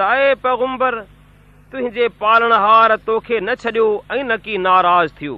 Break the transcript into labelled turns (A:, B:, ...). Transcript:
A: سائي پيگمبر تنهنجي پالڻهار توکي نه ڇڏيو ۽ نه ڪه ناراض ٿيو.